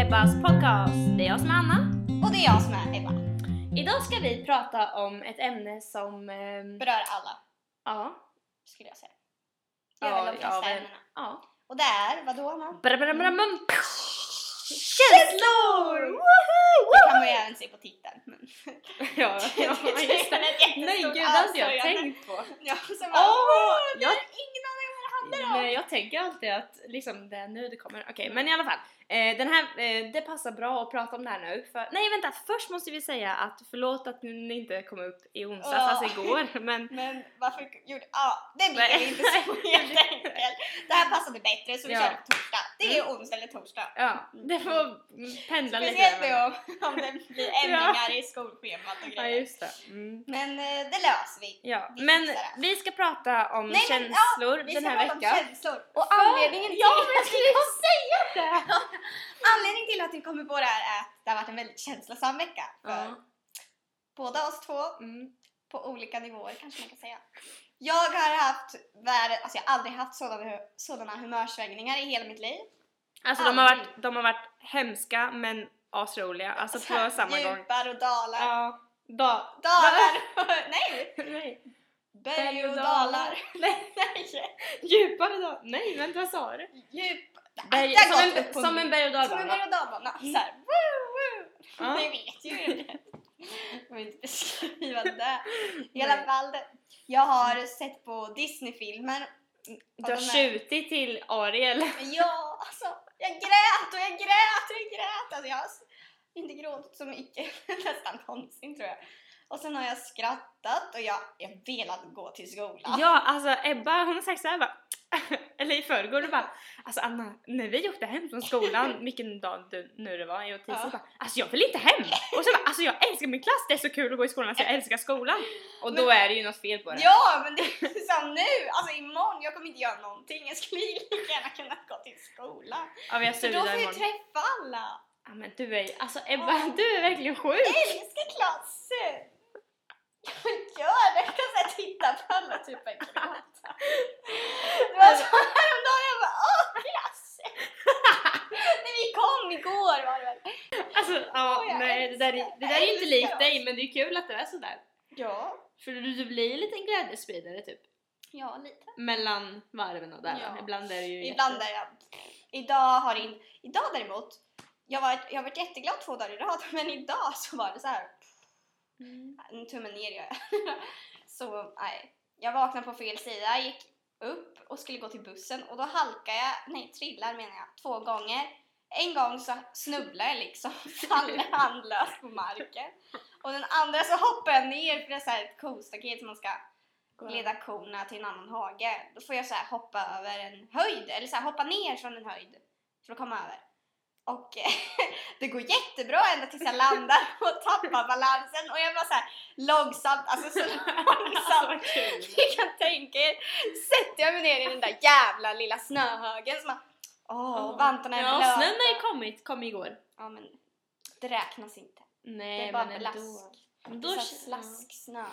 Ebbas podcast. Det är jag som är Anna. Och det är jag som är Ebba. Idag ska vi prata om ett ämne som... ehm, Berör alla, ja. skulle jag säga. Det är väl de flesta ja, men- ämnena. ja. Och det är, vadå Anna? Bra, bra, bra, bra. Känslor! Det kan man ju även se på titeln. Men... Ja, ja, just det. Nej gud, det inte jag tänkt på. Ja, så bara, Åh, åh, jag jag- ingen aning om vad det handlar om. Nej, jag tänker alltid att liksom det är nu det kommer. Okej, men i alla fall. Eh, den här, eh, det passar bra att prata om det här nu. För, nej vänta, först måste vi säga att förlåt att ni inte kom upp i onsdags, Åh. alltså igår. Men Men varför gjorde... Ja, det blir inte så helt enkelt. Det här passade bättre så vi Ja. körde på torsdag. Det är onsdag eller torsdag. ja, det får pendla lite. Speciellt då om det blir ändringar i skolschemat och Ja, grejer. just det. Mm. Men eh, det löser vi. Ja, Vi men vi ska prata om Nej, men, känslor Vi den ska här prata om veckan. känslor. Och anledningen till Ja, men jag skulle säga det! Anledningen till att vi kommer på det här är att det har varit en väldigt känslosam vecka för Ja. båda oss två Mm. på olika nivåer kanske man kan säga. Jag har haft alltså jag har aldrig haft sådana, sådana humörsvängningar i hela mitt liv. Alltså de har, varit, de har varit hemska men asroliga, alltså på samma gång. Djupar och dalar. Ja, da, Dalar! Nej! nej. Berg och dalar. Nej, Nej! djupare då? Nej, vänta vad sa du? Djup... Berg, som, en, som en berg och Som en berg dalbana. och dalbana. Såhär, woo, woo. Ja. Ni vet ju det. Jag vill inte beskriva det. I alla fall, jag har sett på Disney-filmer. Du har tjutit till Ariel. Ja, alltså jag grät och jag grät och jag grät. Alltså jag har inte gråtit så mycket nästan någonsin tror jag. Och sen har jag skrattat och jag, jag velat gå till skolan. Ja, alltså Ebba hon har sagt såhär bara eller i förrgår du bara Alltså Anna, när vi åkte hem från skolan, vilken dag du, nu det var, i tisdag, Ja. bara Alltså jag vill inte hem! Och så bara, alltså jag älskar min klass, det är så kul att gå i skolan, alltså jag älskar skolan! Och då Men- är det ju något fel på det. Ja, men det är som nu. Alltså imorgon, jag kommer inte göra någonting. Jag skulle ju lika gärna kunna gå till skolan. Ja, För då får jag ju träffa alla. Ja men du är alltså Ebba, Ja. du är verkligen sjuk! Jag älskar klassen! Jag gör det! Jag kan så här titta på alla typ och gråta. Det var så häromdagen, jag bara åh klassen! När vi kom igår var det väl? Alltså ja, jag nej det där, är, det där är ju inte likt dig men det är kul att det är sådär. Ja. För du, du blir en liten glädjespridare typ. Ja, lite. Mellan varven och där. Ja. Ibland är det ju Ibland jätte- är jag... Idag har in... Idag däremot, jag, har varit jätteglad två dagar i rad men idag så var det så här. Mm. En tumme ner gör jag. Så nej. Jag vaknade på fel sida, gick upp och skulle gå till bussen och då halkar jag, nej trillar menar jag, två gånger. En gång så snubblar jag liksom, faller handlöst på marken. Och den andra så hoppar jag ner för det är så här ett kostaket som man ska leda korna till en annan hage. Då får jag så här hoppa över en höjd, eller så här hoppa ner från en höjd för att komma över. Och det går jättebra ända tills jag landar och tappar balansen och jag bara så här långsamt, alltså så långsamt. Ni kan tänka er, sätter jag mig ner i den där jävla lilla snöhögen som har, åh, vantarna är Ja, blöta. snön har ju kommit, kom igår. Ja men det räknas inte. Nej Det är bara men blask. ändå. Det Då slasksnö.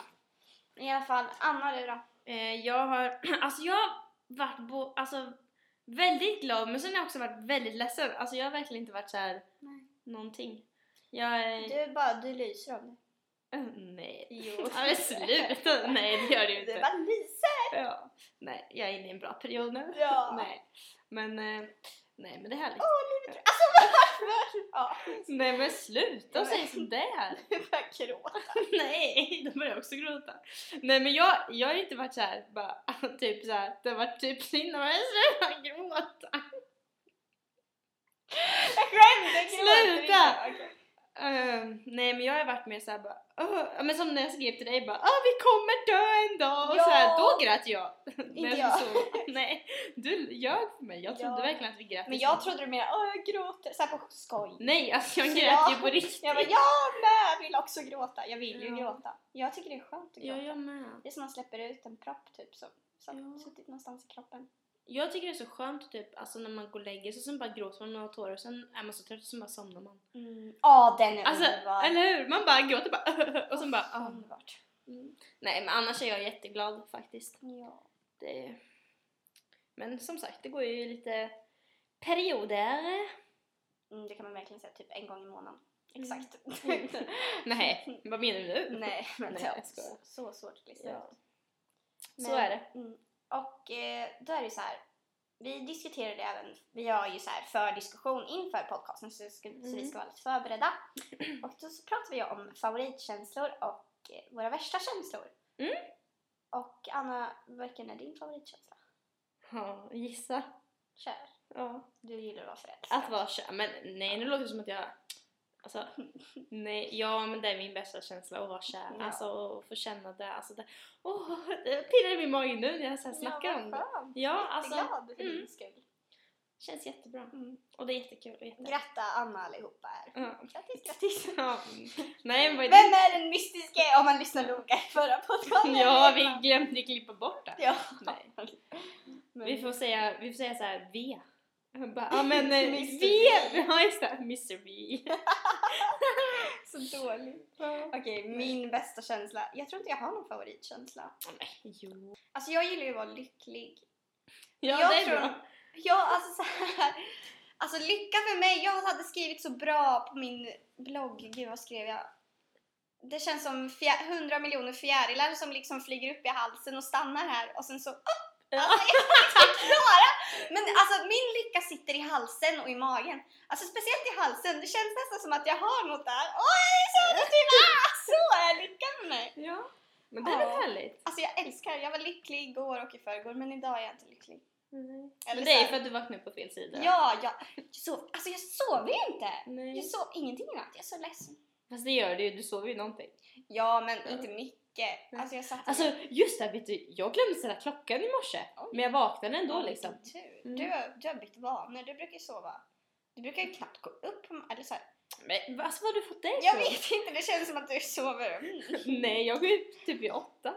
I alla fall, Anna du då? Eh, jag har, alltså jag har varit bo, alltså, väldigt glad men sen har jag också varit väldigt ledsen. Alltså jag har verkligen inte varit så här Nej. någonting. Jag är... Du är bara, du lyser om det. Eh, nej. Jo. Ja, men sluta! Nej det gör Du inte. bara lyser! Ja. Nej, jag är inne i en bra period nu. Ja. Nej. Men, eh, nej men det är härligt. Åh, livet Alltså varför? Ja, Nej men sluta Ja, säga sådär! du börjar gråta. Nej, då börjar jag också gråta. Nej men jag, jag har inte varit så här, bara typ så här, det har varit typ synd om mig, gråta. Jag skämde, jag gråter Sluta! inte. Okej. Ehm, nej men jag har varit mer såhär bara, ja, men som när jag skrev till dig bara, ah vi kommer dö en dag och Ja. så här, då grät jag. Inte jag. Så, nej, du ljög för mig, jag trodde Ja. verkligen att vi grät Men jag trodde du menade åh jag gråter, såhär på skoj. Nej alltså jag Så grät jag- ju på riktigt. Jag bara jag med vill också gråta. Jag vill ju Ja. gråta. Jag tycker det är skönt att Ja, gråta. jag med. Det är som man släpper ut en propp typ som som Ja. suttit någonstans i kroppen. Jag tycker det är så skönt typ, alltså när man går och lägger sig så sen bara gråter man några tårar och sen är man så trött och sen bara somnar man. Mm. Ja, den är Alltså, underbar. eller hur? Man bara gråter bara och sen bara ah. Underbart. Mm. Nej men annars är jag jätteglad faktiskt. Ja. Det... Men som sagt, det går ju lite perioder. Mm, det kan man verkligen säga, typ en gång i månaden. Mm. Exakt. Nej, vad menar du nu? Nej, men Nej, ja, jag skojar. så, svårt att lista Ja. ut. Så är det. Mm. Och eh, då är det så här. Vi diskuterade även, vi har ju så här för diskussion inför podcasten så, ska, så vi Mm. ska vara lite förberedda. Och då så pratar vi om favoritkänslor och eh, våra värsta känslor. Mm. Och Anna, vilken är din favoritkänsla? Ja, gissa. Kär. Ja. Du gillar att vara förälskad. Att vara kär. Men nej, nu låter det som att jag... Alltså, nej, ja men det är min bästa känsla att vara kär. Ja. Alltså att få känna det. Alltså det åh, det pirrar i min mage nu när jag så här snackar ja, om det. Ja, alltså, Jätteglad för mm. din skull. Känns jättebra. Mm. Och det är jättekul. Och jätte... Gratta Anna allihopa här. Ja. Grattis, grattis. Ja. Nej men vad är Vem är den mystiska om man lyssnar noga i förra podcasten? Ja, vi glömde klippa bort det. Ja. Nej. Men- Vi får säga, vi får säga så här V. Bara, Ja men eh, Mr. V! V. Ja just det, Mr V. Så dåligt. Okej, min bästa känsla. Jag tror inte jag har någon favoritkänsla. Nej, jo. Alltså jag gillar ju att vara lycklig. Ja Jag det är tror- bra. Ja, alltså så här. Alltså lycka för mig. Jag hade skrivit så bra på min blogg. Gud, vad skrev jag? Det känns som fjär, 100 miljoner fjärilar som liksom flyger upp i halsen och stannar här och sen så... Ja. Alltså, jag kan inte klara! Men alltså min lycka sitter i halsen och i magen. Alltså speciellt i halsen. Det känns nästan som att jag har något där. Åh, jag är så lycklig! Ah, så är lycka för mig. Ja. Men det är väl härligt? Alltså jag älskar, jag var lycklig igår och i förrgår men idag är jag inte lycklig. Eller Men det är för att du vaknade på fel sida. Ja, jag, jag sov, alltså jag sover ju inte. Nej. Jag sov ingenting i natt, jag är så ledsen. Fast det gör du ju, du sover ju någonting. Ja, men inte mycket. Alltså jag satt Alltså just det, vet du, jag glömde ställa klockan i morse. Oj. Men jag vaknade ändå Ja, liksom. tur. Mm. Du, har- du har bytt vanor, du brukar ju sova. Du brukar ju knappt gå upp på eller så här. Men alltså vad har du fått det Jag ifrån? vet inte, det känns som att du sover mm, Nej, jag går ju typ vid åtta.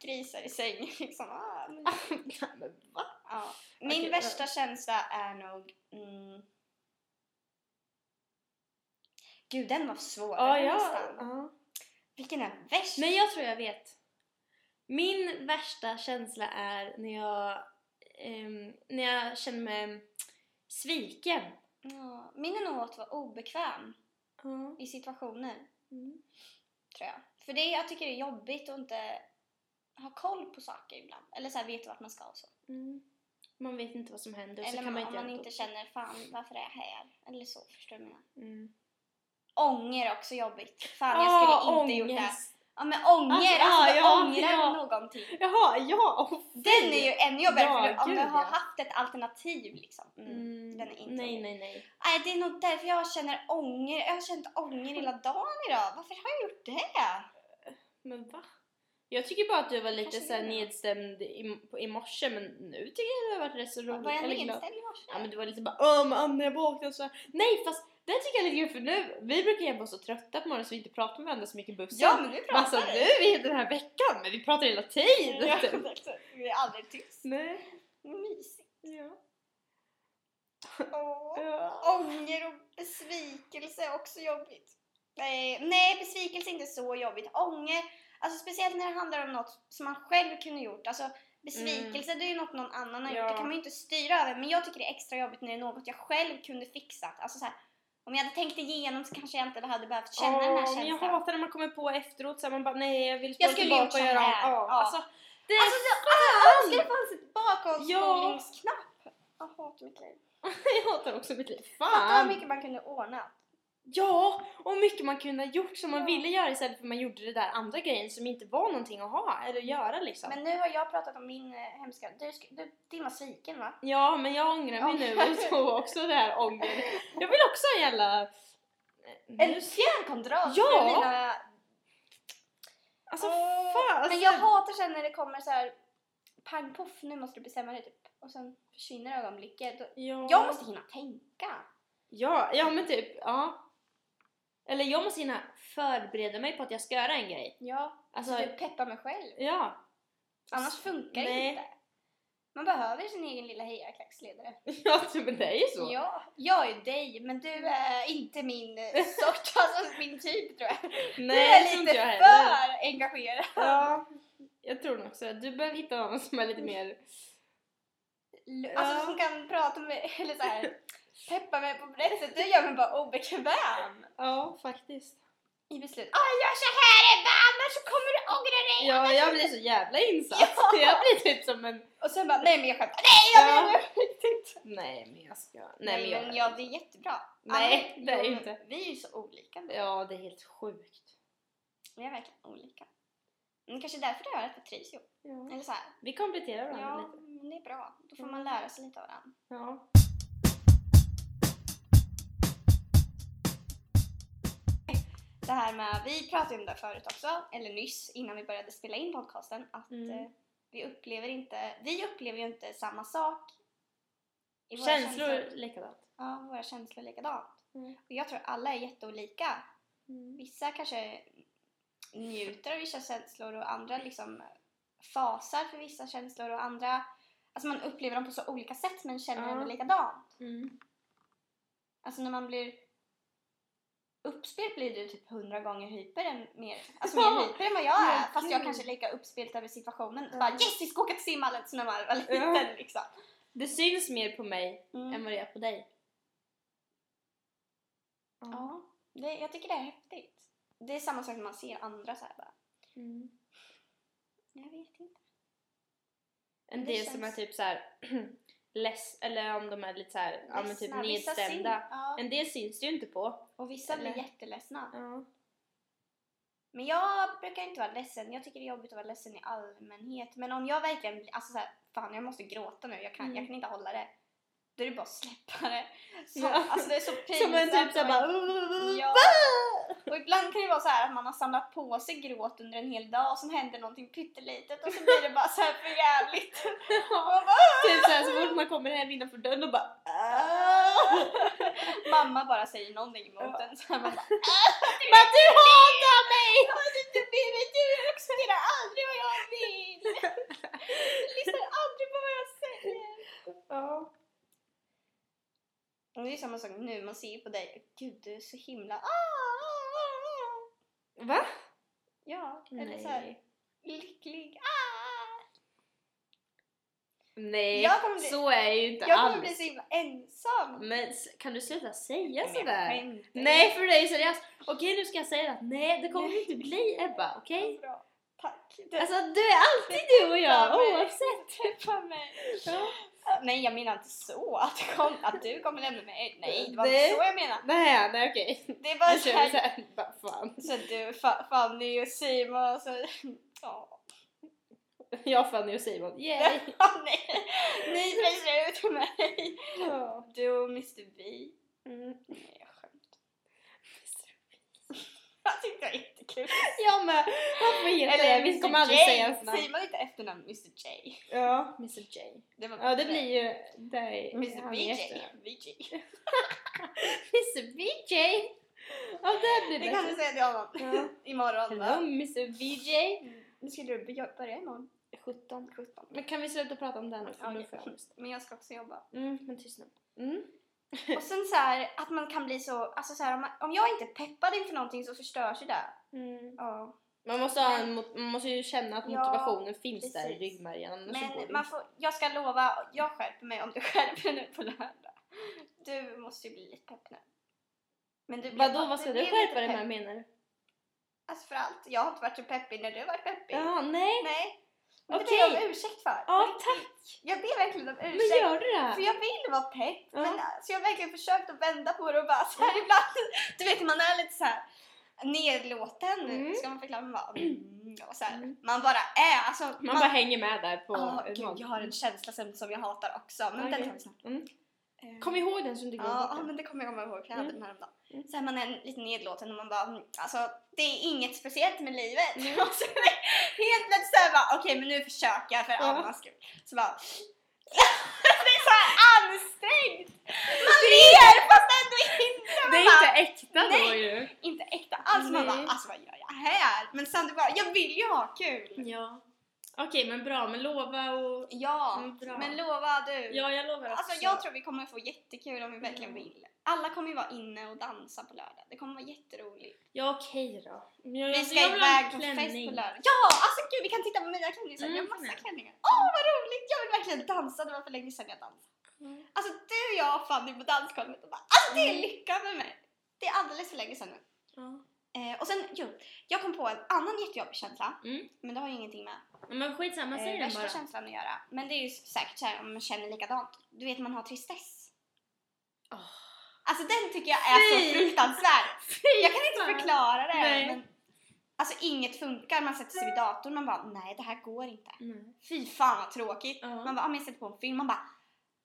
grisar i sängen liksom. Ah, men, men va? ja. Min Okej, värsta känsla är nog... Mm, Gud, den var svårare Ja, ja. nästan. ja. Vilken är värst? Nej, jag tror jag vet. Min värsta känsla är när jag, ehm, när jag känner mig sviken. Ja, min är nog att vara obekväm Ja. i situationer, Mm. tror jag. För det, jag tycker det är jobbigt att inte ha koll på saker ibland. Eller så här, veta vart man ska och så. Mm. Man vet inte vad som händer och så Eller kan man om inte man inte känner, fan varför är jag här? Eller så, förstår du vad jag menar? Ånger också jobbigt. Fan, jag skulle Ah, inte gjort det. ångest. Ja men ånger, Alltså, alltså, ja, du ångrar ja. någonting. Jaha, ja! Oh, Den är ju ännu jobbigare Ja, för du, om gud, du har ja. haft ett alternativ liksom. Mm. Mm. Den är inte nej, nej, nej. Nej, det är nog därför jag känner ånger. Jag har känt ånger hela dagen idag. Varför har jag gjort det? Men va? Jag tycker bara att du var lite såhär nedstämd i, i morse men nu tycker jag du har varit rätt så rolig. Var jag nedställd i morse? Ja men du var lite bara åh men Anna jag vaknade så här. Nej fast det tycker jag är lite kul för nu, vi brukar ju vara så trötta på morgonen så vi inte pratar med varandra så mycket i bussen. Ja, men vi Men alltså pratar. nu är den här veckan men vi pratar hela tiden. Ja, typ. Vi är aldrig tyst. Nej. Mysigt. Ja. Åh. Ja. Ånger och besvikelse är också jobbigt. Nej, nej, besvikelse är inte så jobbigt. Ånger, alltså speciellt när det handlar om något som man själv kunde gjort. Alltså besvikelse det är ju något någon annan har gjort, Ja. det kan man ju inte styra över. Men jag tycker det är extra jobbigt när det är något jag själv kunde fixat. Alltså så här, om jag hade tänkt igenom så kanske jag inte hade behövt känna den här men jag känslan. hatar när man kommer på efteråt så man bara nej jag vill skulle tillbaka och göra om. här. Ja, Ja. Alltså, det är Alltså, så, alltså, jag önskar det fanns ett bakåtspolningsknapp. Jag hatar mitt liv. jag hatar också mitt liv. Fatta Fan! hur mycket man kunde ordna. Ja, och mycket man kunde ha gjort som man Ja. ville göra istället för att man gjorde det där andra grejen som inte var någonting att ha eller göra liksom. Men nu har jag pratat om min eh, hemska... Du, du, din var sviken va? Ja, men jag ångrar mig nu och så också det här ånger. Jag vill också ha en jävla... eh, En fjärrkontroll Ja! för mina... Alltså Åh, fan! Men jag hatar sen när det kommer så här pang poff, nu måste du bestämma dig typ. Och sen försvinner ögonblicket. Ja. Jag måste hinna tänka. Ja, ja men typ, ja. Eller jag måste hinna förbereda mig på att jag ska göra en grej. Ja, Alltså, alltså typ peppa mig själv. ja. Annars funkar det Nej. inte. Man behöver sin egen lilla hejarklacksledare. Ja, men det är ju så. Ja, jag är dig, men du är inte min sort, alltså min typ tror jag. Nej, du är lite jag för engagerad. Ja, jag tror nog också. Du behöver hitta någon som är lite mer alltså, som kan prata med, eller så här, peppa mig på rätt sätt. Det gör mig bara obekväm Ja, faktiskt. i beslut. Ah, gör så här Ebba, annars så kommer du ångra dig. Ja, jag blir så jävla insatt. Ja. Jag blir typ som en... Och sen bara, nej men jag skämtar. Nej jag Ja. menar på riktigt. Nej, men jag ska... Nej, Nej, men jag... men ja, det är jättebra. Nej, Alla- det är jo, inte. Vi är ju så olika. Ja, det är helt sjukt. Vi är verkligen olika. Men kanske därför det är att vi trivs ihop. Ja. Eller så här. Vi kompletterar varandra Ja, lite. men det är bra. Då får man Mm. lära sig lite av varandra. Ja. Det här med, vi pratade om det förut också, eller nyss innan vi började spela in podcasten, att Mm. eh, vi upplever inte, vi upplever ju inte samma sak. i våra Känslor likadant. Ja, våra känslor likadant. Mm. Och jag tror alla är jätteolika. Mm. Vissa kanske njuter av vissa känslor och andra liksom fasar för vissa känslor och andra, alltså man upplever dem på så olika sätt men känner Ja. ändå likadant. Mm. Alltså när man blir uppspelt blir du typ hundra gånger hyper än mer, alltså mer hyper än vad jag är. Fast jag kanske är lika uppspelt över situationen. Ja. Bara yes, vi ska åka till simhallen när man var liten Ja. liksom. Det syns mer på mig Mm. än vad det är på dig. Ja, det, jag tycker det är häftigt. Det är samma sak när man ser andra så bara. Mm. Jag vet inte. En Det del som är känns- typ så här less eller om de är lite så här, ja men typ nedstämda. Ja. En del syns det ju inte på. Och vissa blir Eller- jätteledsna. Ja. Men jag brukar inte vara ledsen. Jag tycker det är jobbigt att vara ledsen i allmänhet. Men om jag verkligen blir, alltså så här, fan jag måste gråta nu, jag kan, Mm. jag kan inte hålla det. Då är det bara att släppa det. Så, Ja. Alltså det är så pinsamt. Som en typ såhär bara... Ja. Och ibland kan det vara så här att man har samlat på sig gråt under en hel dag och så händer någonting pyttelitet och så blir det bara så här för jävligt. Typ såhär så fort man kommer hem innanför dörren och bara... "Ah." Mamma bara säger någonting emot Ja. en så här, man bara Men du hatar mig! Du, du, du, respekterar aldrig vad jag vill! Du lyssnar aldrig på vad jag säger! Ja. Och det är samma sak nu, man ser ju på dig, gud du är så himla ah, ah, ah. Va? Ja, eller Nej. så här lycklig. Ah. Nej, Jag kommer bli- så är jag ju inte Jag kommer alls. bli så himla ensam. Men s- kan du sluta säga Men jag sådär? skämtar. Nej, för dig seriöst. Okej, nu ska jag säga att nej, det kommer inte bli Ebba, okej? Bra. Tack. Du Alltså, du är alltid du och jag, oavsett. peppar mig. Ja. Nej, jag menar inte så att, du kom, att du kommer lämna mig. Nej, det var Nej. inte så jag menar. Nej, nej okej. Det är bara så här, såhär, bara fan. Så du, Fa- Fanny och Simon och så... Ja. Jag, Fanny och Simon, yay! Nej, ni pressar ut mig. Du och Mr B. Mm. Nej. Jag tyckte det var jättekul. Jag med! Varför heter det? Vi kommer aldrig J. säga ens namn. Säger man inte efternamn Mr J? Ja, Mr J. Det var Ja, det bättre. blir ju... Är, Mr. BJ. Mr BJ! Ja, det blir Det kan du bättre. säga till honom Ja. imorgon. Hello? Mr BJ. Mm. Nu ska du börja imorgon. 17. 17. Men kan vi sluta prata om Ja, får jag ångest. Men jag ska också jobba. Mm, men tyst nu. Mm. Och sen så här att man kan bli så, alltså så här, om, man, om jag inte är peppad inför någonting så förstörs ju det. Mm. Ja. Man, måste ha en, mot- man måste ju känna att Ja, motivationen finns där i precis. ryggmärgen. annars så går Men det man inte. får, jag ska lova, jag skärper mig om du skärper dig nu på lördag. Du måste ju bli lite pepp nu. Men du blir- Vadå, vad ska du du blir skärpa dig pepp. med menar du? Alltså för allt. Jag har inte varit så peppig när du har varit peppig. Ja, nej. Nej. Men det Okej. ber jag om ursäkt för. Ja, På riktigt. Jag ber verkligen om Men ursäkt. gör du det? För jag vill vara pepp. Ja. Men alltså, jag har verkligen försökt att vända på det och bara så här ibland. Du vet man är lite så här nedlåten. Mm. Ska man förklara? Man bara, mm, och så här. Mm. Man bara är. Alltså, Man, bara hänger med där på ett gud, jag har en känsla sen som jag hatar också. Men Okej. den tar vi snart. Mm. Eh, Kom ihåg den som du glömde Ja, ja, men det kommer jag komma ihåg. för Jag hade Mm. den häromdagen. Mm. Så här, man är lite nedlåten och man bara, mm, alltså det är inget speciellt med livet. Mm. Och så är det helt plötsligt såhär bara, okej men nu försöker jag för Ja. Annas skull. Så bara, det är så här ansträngt. Man ler fast ändå inte. Man Det är bara, inte äkta då nej. ju. inte äkta alls. Man bara, alltså vad gör jag här? Men samtidigt bara, jag vill ju ha kul. Ja. Okej, men bra. Men lova och... Ja, Mm, bra. men lova du. Ja, jag lovar också. Alltså jag tror vi kommer få jättekul om vi verkligen Ja. vill. Alla kommer ju vara inne och dansa på lördag. Det kommer vara jätteroligt. Ja, okej då. Men Jag, Vi ska jag vill ha en iväg på fest klänning. på lördag. Ja! Alltså gud vi kan titta på mina klänningar sen. Mm, jag har massa ja. klänningar. Åh vad roligt! Jag vill verkligen dansa, det var för länge sedan jag dansade. Alltså du och jag och Fanny på dansgolvet och bara, alltså det är Mm. lycka med mig. Det är alldeles för länge sedan nu. Ja. Eh, och sen, jo, jag kom på en annan jättejobbig känsla, Mm. men det har ju ingenting med Men skitsamma, säg eh, den värsta bara. känslan att göra. Men det är ju säkert såhär om man känner likadant. Du vet man har tristess. Åh. Alltså den tycker jag är Fy! så fruktansvärd. Jag kan inte förklara det. Nej. Men, alltså inget funkar, man sätter sig vid datorn man bara nej det här går inte. Nej. Fy fan vad tråkigt. Ja. Man bara, om jag sätter på en film, man bara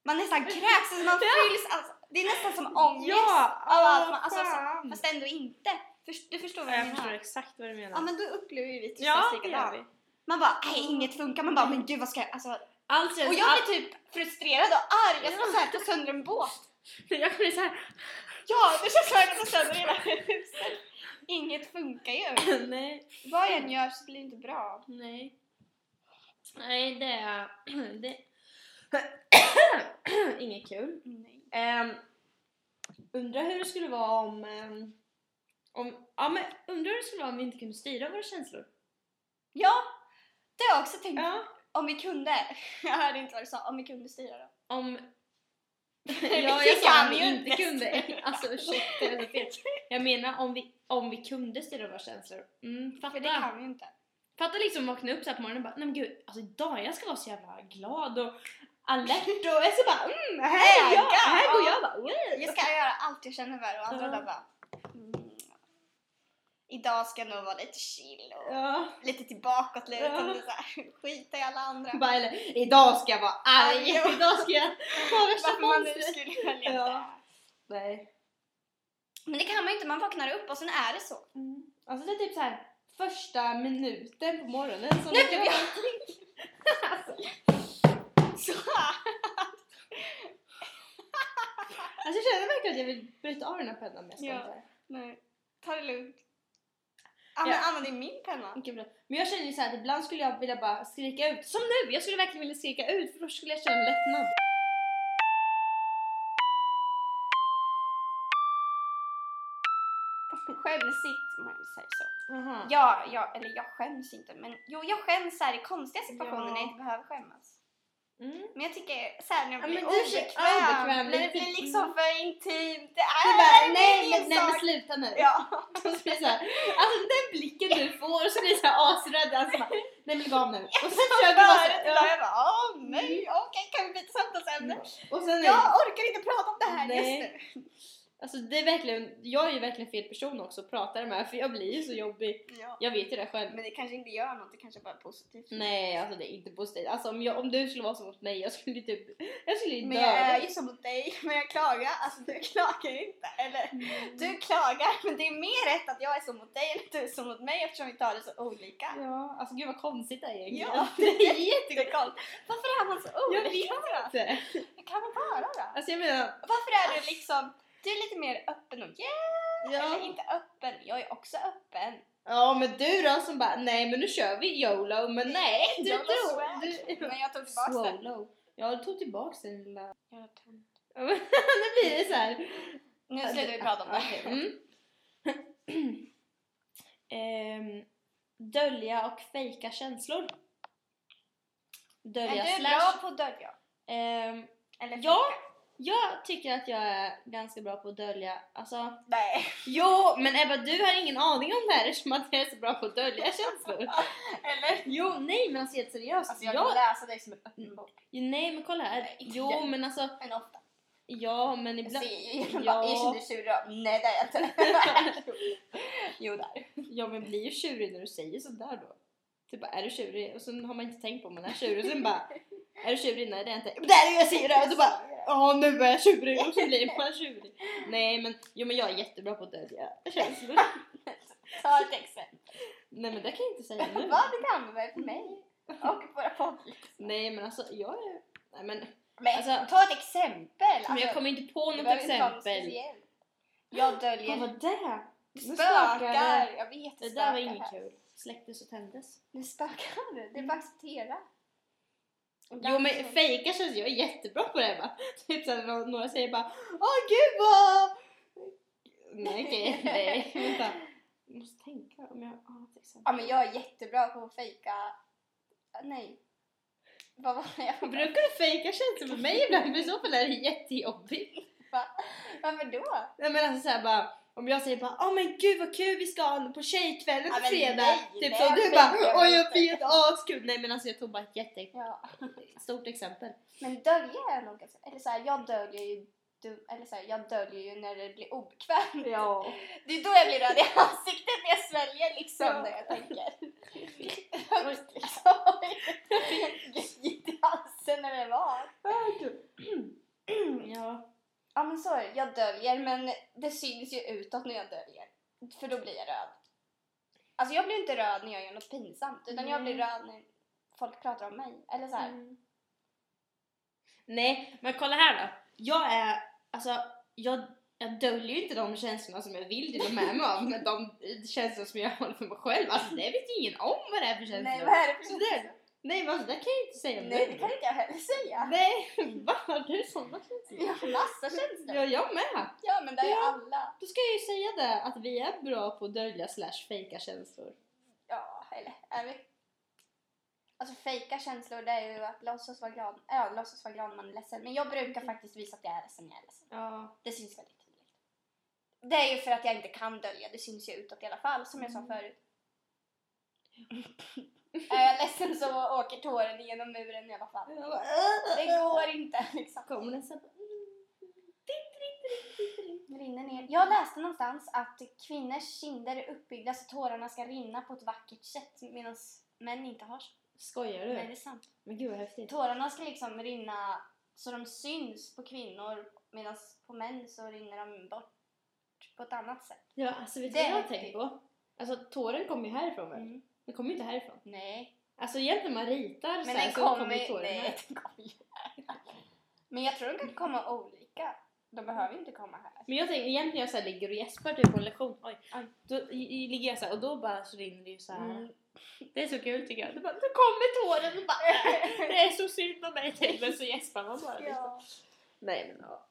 man nästan kräks, alltså man fylls, alltså, det är nästan som ångest Ja! av allt man, alltså, så, fast ändå inte. Först, du förstår vad jag, Jag menar? förstår exakt vad du menar. Ja men då upplever vi tristess ja, likadant. vi. Man bara, nej inget funkar, man bara, men gud vad ska jag, alltså. Allt. Och jag blir typ frustrerad och arg, jag ska såhär ta sönder en båt. jag blir såhär... Ja, det känns som att jag kan ta sönder hela huset. Inget funkar ju. nej, Vad jag än gör så blir det inte bra. nej. Nej, det är... Det... Inget kul. Nej. Um, undrar hur det skulle vara om... ehm, om ja, men undrar hur det skulle vara om vi inte kunde styra våra känslor. Ja, det har jag också tänkt Ja. Om vi kunde. Jag hörde inte vad du sa. Om vi kunde styra då. Om... Ja, jag sa om vi inte kunde. Alltså ursäkta, jag fel. Jag menar om vi, om vi kunde styra våra känslor. Mm, fatta. För det kan vi ju inte. Fatta liksom vakna upp så här på morgonen och bara, nej men gud, alltså idag jag ska vara så jävla glad och alert och jag ska bara, mm, här är jag, här går ja. jag bara. Jag ska göra allt jag känner för och andra dagar bara Idag ska jag nog vara lite chill och Ja. lite tillbakåtlutad Ja. och skita i alla andra. Bara, eller, idag ska jag vara arg, idag ska jag ha värsta Varför man nu monstret. skulle välja Ja. det. Nej. Men det kan man ju inte, man vaknar upp och sen är det så. Mm. Alltså det är typ så här första minuten på morgonen som gör jag- någonting. Så. Alltså jag känner verkligen att jag vill bryta av den här pennan men jag ska Ja. inte. Nej, ta det lugnt. Ja. använd min penna. Men jag känner ju så här att ibland skulle jag vilja bara skrika ut. Som nu! Jag skulle verkligen vilja skrika ut för då skulle jag känna lättnad. Skämsigt om man säger så. Ja, ja, eller jag skäms inte men jo jag skäms här i konstiga situationer Ja. när jag inte behöver skämmas. Mm. Men jag tycker så här när jag Ja, blir du obekväm, obekväm, när det blir liksom mm. för intimt. Det Du är bara, en nej, men, nej men sluta nu. Ja. Och så blir det så här, alltså den blicken du får så blir det så här asrädd. Alltså bara, nej men lägg av nu. Och sen försöker du bara så Förut här, idag ja. jag bara, åh nej, okej kan vi byta samtalsämne? Och sen Jag orkar inte prata om det här Nej. just nu. Alltså det är verkligen, jag är ju verkligen fel person också att prata med för jag blir ju så jobbig. Ja. Jag vet ju det själv. Men det kanske inte gör något, det kanske bara är positivt. Nej, alltså det är inte positivt. Alltså om, jag, om du skulle vara så mot mig, jag skulle ju typ, jag skulle ju Men jag är ju som mot dig, men jag klagar. Alltså du klagar inte. Eller Mm. du klagar, men det är mer rätt att jag är så mot dig än att du är så mot mig eftersom vi tar det så olika. Ja, alltså gud vad konstigt det är egentligen. Ja, det är jättekonstigt. Varför är man så Jag olika? vet inte. Det kan man vara då? Alltså jag menar, Varför är du liksom, du är lite mer öppen och yeah, Ja. eller inte öppen, jag är också öppen. ja men du då som bara, nej men nu kör vi YOLO, men nej du var swag, Du, Men jag tog tillbaks det. Swolo. Ja du tog tillbaks den lilla... Jag. Ja, men nu blir det så här. Nu slutar vi prata om det. Mm. Ehm, dölja och fejka känslor. Dölja Är du slash... bra på att dölja? Ehm, Eller Ja. Jag tycker att jag är ganska bra på att dölja. Alltså, Nej. jo, men Ebba du har ingen aning om det här eftersom att jag är så bra på att dölja känslor. Eller? Jo, nej men alltså helt seriöst. Alltså jag jag, kan läsa dig som en öppen bok. Jo, nej men kolla här. Nej, Jo det. men alltså, Men ofta. ja men Jag ibland. ser ju genom Ja. erkänn du sur då? Nej det är jag inte. jo där. Ja men blir ju tjurig när du säger sådär då. Typ bara, är du tjurig? Och sen har man inte tänkt på om man är tjurig. Och sen bara, är du tjurig? Nej det är jag inte. Men det är det jag det! Och så bara, ja nu är jag tjurig. Och så blir man tjurig. Nej men, jo men jag är jättebra på att dölja känslor. Ta ett exempel. Nej men det kan jag inte säga nu. Vad det kan väl för mig? Och våra poddar. Nej men alltså jag är, nej men, Men Alltså- ta ett exempel. Alltså, men jag kommer inte på det något exempel. Jag Vad döljer var det? Nu spökar. Jag vet Det det där var inget kul. Släcktes och tändes. Det spökar. Det är bara att acceptera. Jo men fejka känns jag är jättebra på det va? Typ såhär nå- några säger bara Åh gud vad... Nej okej, nej vänta. Jag måste tänka om jag har ett exempel. Ja men jag är jättebra på att fejka. Nej. Vad var det jag Brukar du fejka känslor för mig ibland? I så fall är det jättejobbigt. Varför då? Nej men alltså såhär bara om jag säger bara åh men gud vad kul vi ska ha på tjejkvällen på fredag. nej, typ det så du bara jag åh jag inte." vet askul. Nej men alltså jag tog bara ett Ja. jättestort exempel. Men dölja är nog. Eller så här, jag döljer ju... Du, eller så här, jag döljer ju när det blir obekvämt. Ja. Det är då jag blir röd i ansiktet när jag sväljer liksom Ja. när jag tänker. Högt liksom. Gick i halsen när det var. Ja. Men så är det. Jag döljer men det syns ju utåt när jag döljer. För då blir jag röd. Alltså jag blir inte röd när jag gör något pinsamt utan jag blir Nej. röd när folk pratar om mig. Eller så här. Mm. Nej men kolla här då. Jag är alltså jag jag döljer ju inte de känslorna som jag vill dela med mig av men de känslor som jag håller för mig själv. Alltså det vet ju ingen om vad det är för känslor. Nej vad är det för känslor? Nej men alltså det kan jag inte säga Nej nu. det kan inte jag heller säga. Nej, vad har du sådana känslor? Jag har massa känslor. Ja, jag med. Ja men det är ju Ja. alla. Då ska jag ju säga det att vi är bra på att dölja slash fejka känslor. Ja, eller är vi? Alltså fejka känslor det är ju att låtsas vara glad, ja, låtsas vara glad när man är ledsen. Men jag brukar faktiskt visa att jag är ledsen när jag är ledsen. Ja. Det syns väldigt tydligt. Det är ju för att jag inte kan dölja, det syns ju utåt i alla fall som jag sa förut. är jag ledsen så åker tåren genom muren i alla fall. Det går inte liksom. Kommer den. Det rinner ner. Jag läste någonstans att kvinnors kinder är uppbyggda så tårarna ska rinna på ett vackert sätt medan män inte har så. Skojar du? Nej, det är sant. Men gud vad häftigt. Tårarna ska liksom rinna så de syns på kvinnor medan på män så rinner de bort på ett annat sätt. Ja, alltså vet du vad jag har tänkt på? Alltså tåren kommer ju härifrån väl? Mm. Den kommer ju inte härifrån. Nej. Alltså egentligen man ritar Men så här, den så kommer... ju tåren nej, den kommer ju. Men jag tror de kan komma olika. De behöver inte komma här. Men jag tänker egentligen jag så här ligger och gäspar typ på en lektion. Oj. Då i, i, ligger jag så här, och då bara så rinner det ju så här. Mm. Det är så kul tycker jag. Det bara, då kommer tåren och bara det är så synd om mig. Men så gäspar man bara lite. Ja. Nej men ja.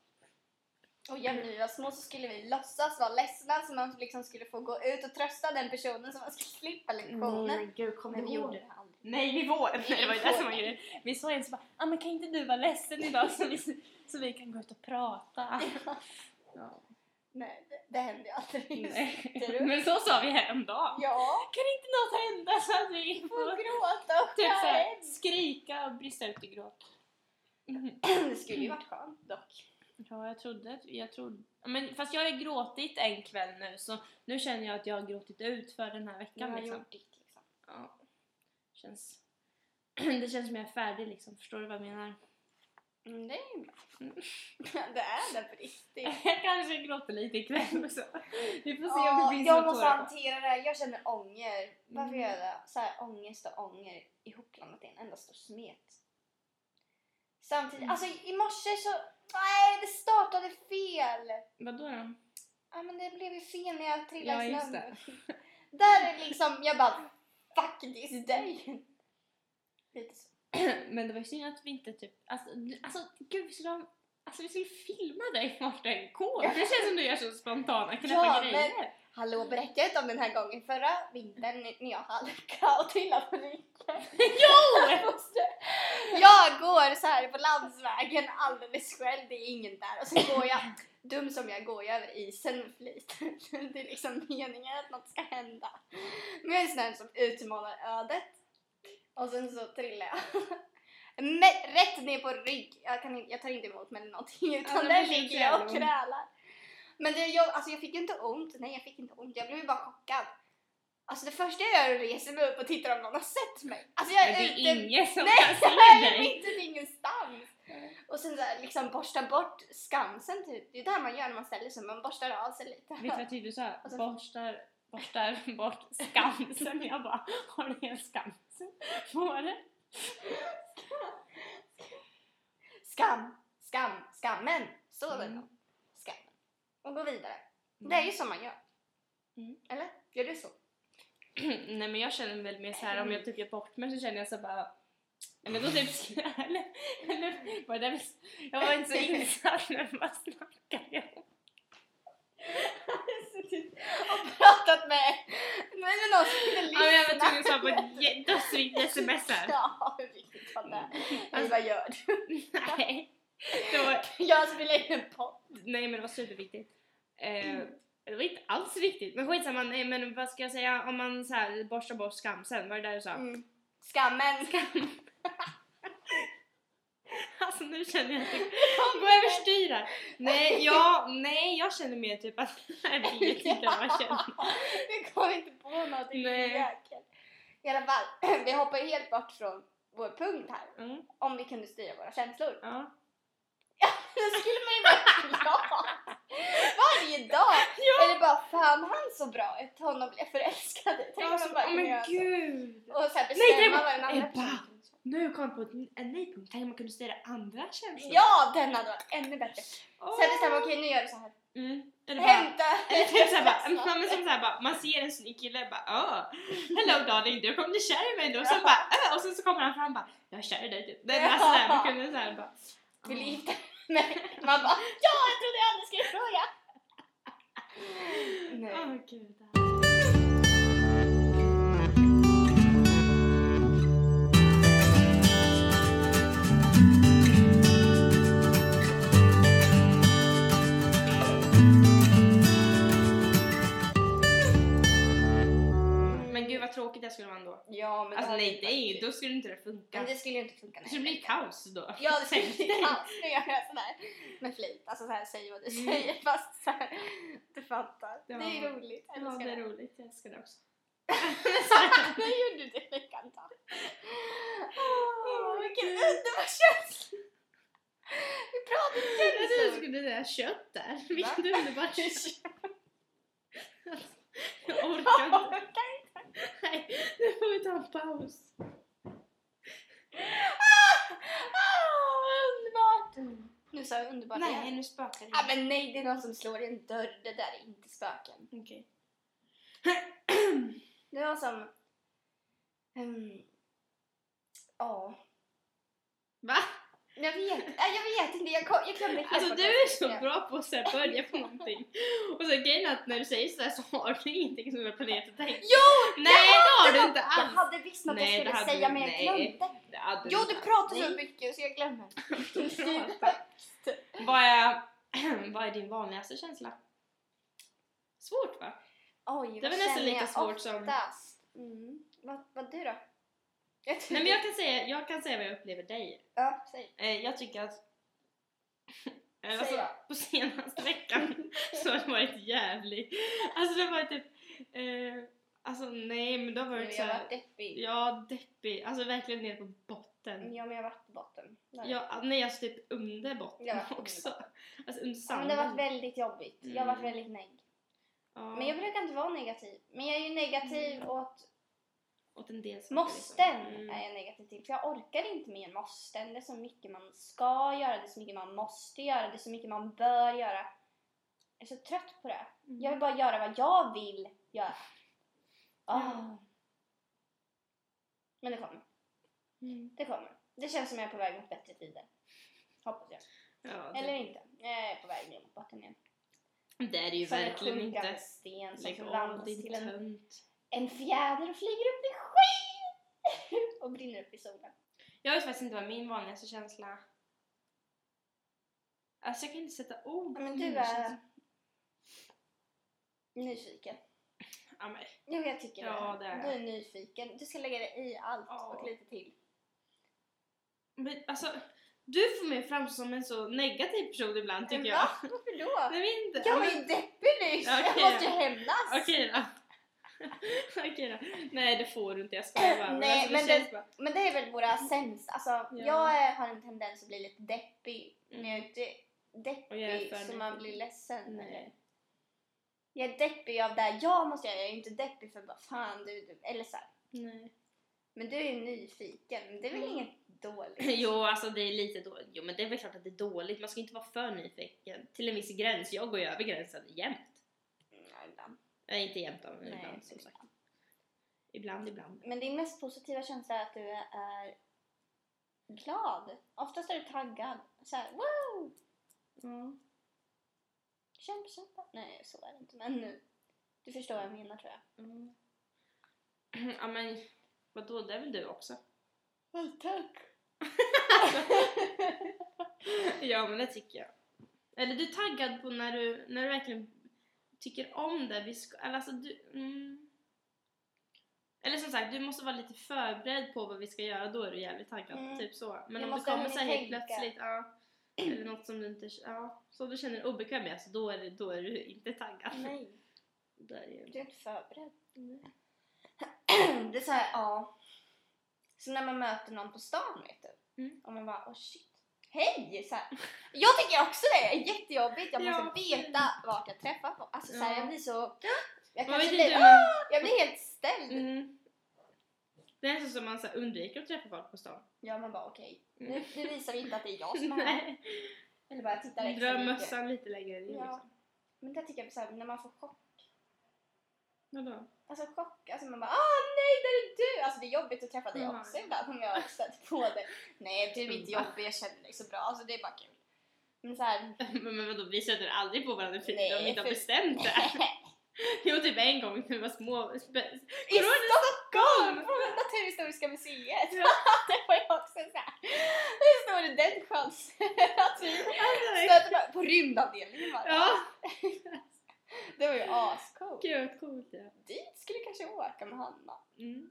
Och ja, när vi var små så skulle vi låtsas vara ledsna så man liksom skulle få gå ut och trösta den personen så man skulle slippa lektionen. men gud kom Men vi gjorde det aldrig. Nej vi vår. Nej det var ju det som var grejen. Vi sa en så bara, ah, men kan inte du vara ledsen idag så vi, så vi kan gå ut och prata. Ja. Nej, det, det hände ju aldrig. Nej. Men så sa vi häromdagen. Ja, Kan inte något hända så att vi får gråta och typ så här, skära. skrika och brista ut i gråt? Mhm. Det skulle ju varit skönt dock. Ja, jag trodde, jag trodde. Men fast jag har gråtit en kväll nu så nu känner jag att jag har gråtit ut för den här Jag veckan har liksom. gjort ditt liksom. Ja. Känns... det känns som jag är färdig liksom, förstår du vad jag menar? Mm, det är ju bra. Mm. det är det på riktigt. jag kanske gråter lite ikväll också. Vi får se om Ja, det finns jag måste tårar. hantera det här. Jag känner ånger. Varför Mm. gör jag det? Så här, ångest och ånger ihopblandat i en enda stor smet. Samtidigt, Mm. alltså i morse så, nej det startade fel. Vadå då? Ja men det blev ju fel när jag trillade i snön. Där är liksom, jag bara, fuck this day. Lite så. Men det var ju synd att vi inte typ, alltså, alltså gud vi skulle alltså vi skulle filma dig igår. För det känns som du gör så spontana knäppa Ja, grejer. men- Hallå, berättade jag om den här gången förra vintern när jag halkade och trillade på riket? Jo! Jag går så här på landsvägen alldeles själv, det är ingen där och så går jag, dum som jag går jag över isen med flit. Det är liksom meningen att något ska hända. Men jag är sån här som utmanar ödet. Och sen så trillar jag. Me- rätt ner på rygg. Jag, kan, jag tar inte emot mig någonting utan Ja, där ligger jag och krälar. Men det, jag, alltså jag fick ju inte ont. Nej jag fick inte ont. Jag blev ju bara chockad. Alltså det första jag gör är att resa mig upp och titta om någon har sett mig. Alltså jag Men är det är ute ingen som Nej, kan jag se är dig. mitt ute ingenstans. Och sen så här, liksom borsta bort skamsen typ. Det är det man gör när man ställer sig, man borstar av sig lite. Vet du vad typ du sa? Och så- Borstar, borstar bort skamsen. Jag bara, har du en skamsen på det? Skam, skam, skammen. Så Mm. mm. Och gå vidare. Det är ju så man gör. Mm. Eller? Gör du så? Nej men jag känner väl mer så här om jag typ gör bort mig så känner jag så bara eller då typ, eller, eller var det jag var inte så insatt när man snackade och pratat med, med någon som inte Ja, men jag var lyssnar. tvungen att svara på ett dödsviktigt sms här. Ja, hur viktigt var det? Hej, Alltså- vad gör du? Nej. Det var, Jag spelar in en podd. nej men det var superviktigt. Eh, det var inte alls viktigt. Men skitsamma, nej men vad ska jag säga om man så här borstar bort skamsen, var det där du sa? Mm. Skammen. Alltså nu känner jag att det går överstyr här. Nej, ja, nej jag känner mer typ att jag vet inte vad jag känner. Vi kom inte på någonting. Nej. Jäkel. I alla fall, vi hoppar helt bort från vår punkt här. Mm, Om vi kunde styra våra känslor. ja. Då skulle man ju vara glad. Varje dag Ja. det bara fan han så bra ut, honom blev jag förälskad i. Tänk Alltså, bara oh, men göra så. gud! Och sen bestämma vad den andra Ebba! Nu kom jag på en- ny punkt, tänk om man kunde styra andra känslor. Ja, den hade varit ännu bättre. Åh. Sen bestämma, okej nu gör vi så här. Mm. Eller bara, Hämta! eller typ såhär bara, ja, men som såhär bara, man ser en snygg kille bara åh, hello darling, du kom bli kär i mig då. Och sen bara, och sen så kommer han fram bara, jag är kär i dig typ. Men alltså såhär, man kunde såhär bara, Vill du gifta dig mig? Man bara, ja jag trodde jag aldrig skulle fråga. Nej. Åh gud. Vad tråkigt det skulle vara ändå. Ja men Alltså nej, ju- då skulle inte det funka. Men det skulle ju inte funka. Det skulle bli kaos då. Ja det skulle bli kaos. Nu gör jag sådär med flit. Alltså såhär, säg vad du Mm. säger fast såhär, du fattar. Ja. Det är roligt. Jag Ja, det är roligt. Jag älskar det också. Nu gjorde du det Kanta. Åh vilken underbar känsla. Vi pratar om Jag trodde du skulle säga kött där. Vilket underbart kött. Jag Jag orkar inte. orkar inte. Nej, nu får vi ta en paus. Ah, ah, underbart! Nu sa jag underbart Nej, igen. nu spökar det. Ah, men nej, det är någon som slår i en dörr. Det där är inte spöken. Okej. Det var som... ehm, Ja. Va? Jag vet, nej, jag vet inte. Jag, kom, jag glömde helt Alltså du är jag så bra på att så här börja på någonting. Och så grejen är att när du säger sådär så har du ingenting som är planeten tänkt. Jo! Nej jag det har du inte Jag alls. hade visst något Nej, jag skulle säga du- men jag glömde. Jo, du pratar så mycket så jag glömmer. Vad är, vad är din vanligaste känsla? Svårt va? Oj, Det var nästan lika jag svårt som- oftast? Mm. Vad, vad du då? Jag Nej men jag kan säga, jag kan säga vad jag upplever dig. Ja, säg. Eh, jag tycker att eh, alltså, då. på senaste veckan så har det varit jävligt. Alltså det har varit typ, eh, alltså nej men det har varit Jag så har varit deppig. ja deppig, alltså verkligen ner på botten. Ja, men jag har varit på botten. Där. Ja, nej alltså typ under botten Jag varit under också. Alltså under Ja, sanden. men det har varit väldigt jobbigt. Jag har varit Mm. väldigt neg. ja, Men jag brukar inte vara negativ. Men jag är ju negativ Mm. åt åt en del saker, måsten. liksom. Mm. är jag negativ till. För jag orkar inte med måsten. Det är så mycket man ska göra, det är så mycket man måste göra, det är så mycket man bör göra. Jag är så trött på det. Mm. Jag vill bara göra vad jag vill göra. Ah. Ja. Men det kommer. Mm. Det kommer. Det känns som jag är på väg mot bättre tider. Hoppas jag. Ja, det, Eller inte. Jag är på väg ner mot botten igen. det är det ju Som en verkligen sjunkande inte. sten som Lägg av förvandlas din till en, tönt. En fjäder och flyger upp i skyn och brinner upp i solen. Jag vet faktiskt inte vad min vanligaste känsla Alltså jag kan inte sätta ord på Men min du är nyfiken. Ja, men, Jo, jag tycker Ja, det. det Du jag. är nyfiken. Du ska lägga dig i allt Ja. och lite till. men alltså, du får mig framstå som en så negativ person ibland tycker jag. Va? Varför då? Nej, men inte. Jag Ja, var men- ju deppig nyss. Okej jag måste ju hämnas. Okej då. Okej då. Nej det får du inte, jag skojar bara. Nej, alltså, men känns bara... Men det är väl våra sämsta. Alltså, Ja. Jag har en tendens att bli lite deppig. Men jag är inte Och jag är deppig för så man blir ledsen. Nej. eller? Jag är deppig av det jag måste göra. Jag är inte deppig för bara fan du, du eller så här. Nej. Men du är ju nyfiken. Det är väl Mm. inget dåligt? Jo, alltså det är lite dåligt. Jo, men det är väl klart att det är dåligt. Man ska inte vara för nyfiken. Till en viss gräns. Jag går ju över gränsen jämt. Nej, inte jämt men Nej, ibland som sagt. Ibland, ibland. Men din mest positiva känsla är att du är glad. Oftast är du taggad. Så här, wow! Ja. Kämpa, kämpa. Nej, så är det inte. Men nu. Du förstår vad jag menar tror jag. Mm. Ja men vadå, det är väl du också? tack! ja men det tycker jag. Eller du är taggad på när du, när du verkligen tycker om det. Vi ska, eller alltså du, mm. Eller som sagt, du måste vara lite förberedd på vad vi ska göra, då är du jävligt taggad. Mm. Typ så. Men Jag om du kommer så helt plötsligt, ja, eller något som du inte, ja, som du känner dig obekväm med, alltså, då, är det, då är du inte taggad. Nej, Då är du är inte förberedd. Mm. Det är såhär, ja. Så när man möter någon på stan vet du. Mm. Och man bara, åh shit. Hej! Så här. Jag tycker också det är jättejobbigt. Jag Ja, måste veta vart jag träffar folk. Alltså så här, Ja. jag blir så... Jag kanske inte blir. "Ah!" jag blir helt ställd. Mm. Det är nästan som man så undviker att träffa folk på stan. Ja, man bara okej. Mm. Nu, nu visar vi inte att det är jag som är här. Eller bara tittar extra Dra mössan lite längre ner Ja. liksom. Men det tycker jag så här, när man får chock. Vadå? Alltså chock, alltså man bara ah nej där är du! Alltså det är jobbigt att träffa dig Ja. också ibland om jag har stött på dig. Nej du är inte Va? jobbig, jag känner dig så bra. Alltså det är bara kul. Men såhär... Men, men vadå, vi stöter aldrig på varandra för Nej, om vi inte har för- bestämt det. Jo, typ en gång när vi var små. I Stockholm! På Naturhistoriska museet! Det var ju också såhär. Hur stor är den chansen att vi stöter på, på rymdavdelningen bara. Ja, Det var ju ascoolt. gud vad coolt ja. Dit skulle jag kanske åka med Hanna. Mm.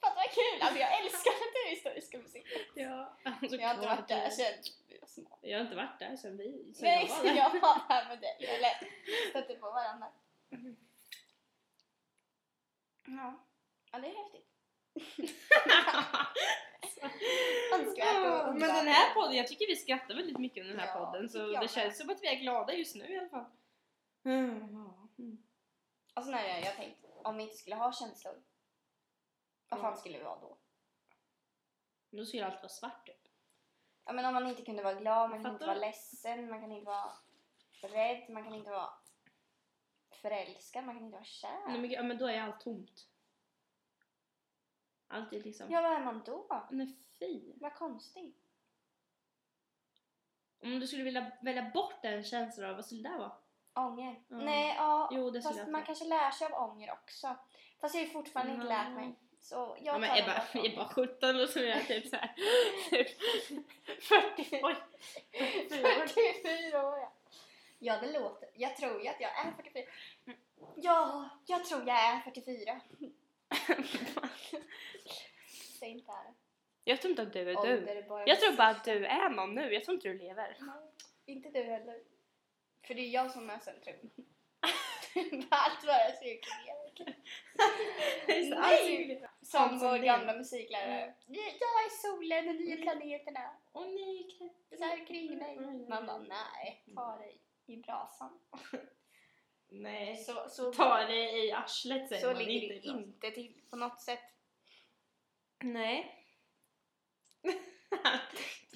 Fatta vad kul! Alltså jag älskar Naturhistoriska museet. Ja, alltså, Jag har inte varit där sedan vi var små. Jag har inte varit där sen vi sen Nej, jag var där. jag var här med dig. Eller stötte på varandra. Ja. ja, det är häftigt. Ja, men den här podden, jag tycker vi skrattar väldigt mycket under den här Ja, podden så det känns som att vi är glada just nu i alla fall. Mm. Mm. Sen har jag, jag tänkt, om vi inte skulle ha känslor, vad fan Ja. skulle vi vara då? Då skulle allt vara svart typ. Ja, men om man inte kunde vara glad, man kan inte vara ledsen, man kan inte vara rädd, man kan inte vara förälskad, man kan inte vara kär. Nej, men, ja, men då är allt tomt. Allt är liksom... Ja, vad är man då? Nej fy. Vad konstigt. Om du skulle vilja välja bort den känslan, vad skulle det vara? Ånger. Ja. Nej, ja. Jo, det fast man kanske lär sig av ånger också. Fast jag har ju fortfarande inte Ja. lärt mig. Så jag Ja, men tar Ebba, den är bara 17 och så är jag typ såhär... Typ 40 oj. 44 år ja. Ja, det låter. Jag tror ju att jag är 44. Ja, jag tror jag är 44. Säg inte är det. Jag tror inte att du är du. Jag tror bara att du är någon nu, jag tror inte du lever. Nej, inte du heller. För det är jag som är centrum. Allt bara cirkulerar. Nej! Som vår gamla musiklärare. Jag är solen och ni är planeterna. Nej, Så här kring mig. Mm. Man bara, nej, ta dig i brasan. Nej. Så, så, Ta det i arslet säger så man ligger det inte till på något sätt. Nej.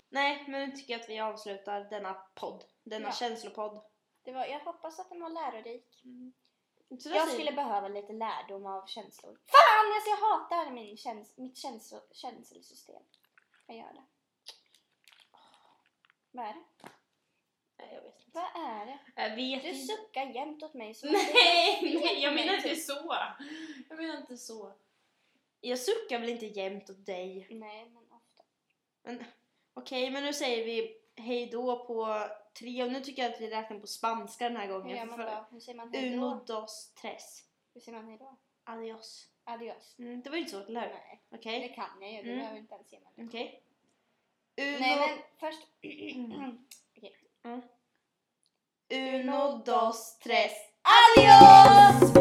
Nej, men nu tycker jag att vi avslutar denna podd. Denna Ja. känslopodd. Det var, jag hoppas att den var lärorik. Så då Jag skulle behöva lite lärdom av känslor. Fan, alltså jag hatar min käns mitt känslo känselsystem. Jag gör det. Vad är det? Nej, jag vet inte. Vad är det? Jag vet Du inte. suckar jämt åt mig. Nej, nej, jag menar inte typ. så. Jag menar inte så. Jag suckar väl inte jämt åt dig. Nej, men ofta. Men okej, men nu säger vi hej då på tre och nu tycker jag att vi räknar på spanska den här Hur gången. man för-? Hur säger man hej Uno, dos, tres. Hur säger man hej då? Adios. Adios. Mm, det var ju inte svårt, eller hur? Nej, Okej. det kan jag ju. Du Mm. behöver inte ens ge mig det. Okej. Uno, Nej, men först... uno, dos, tres. Adios!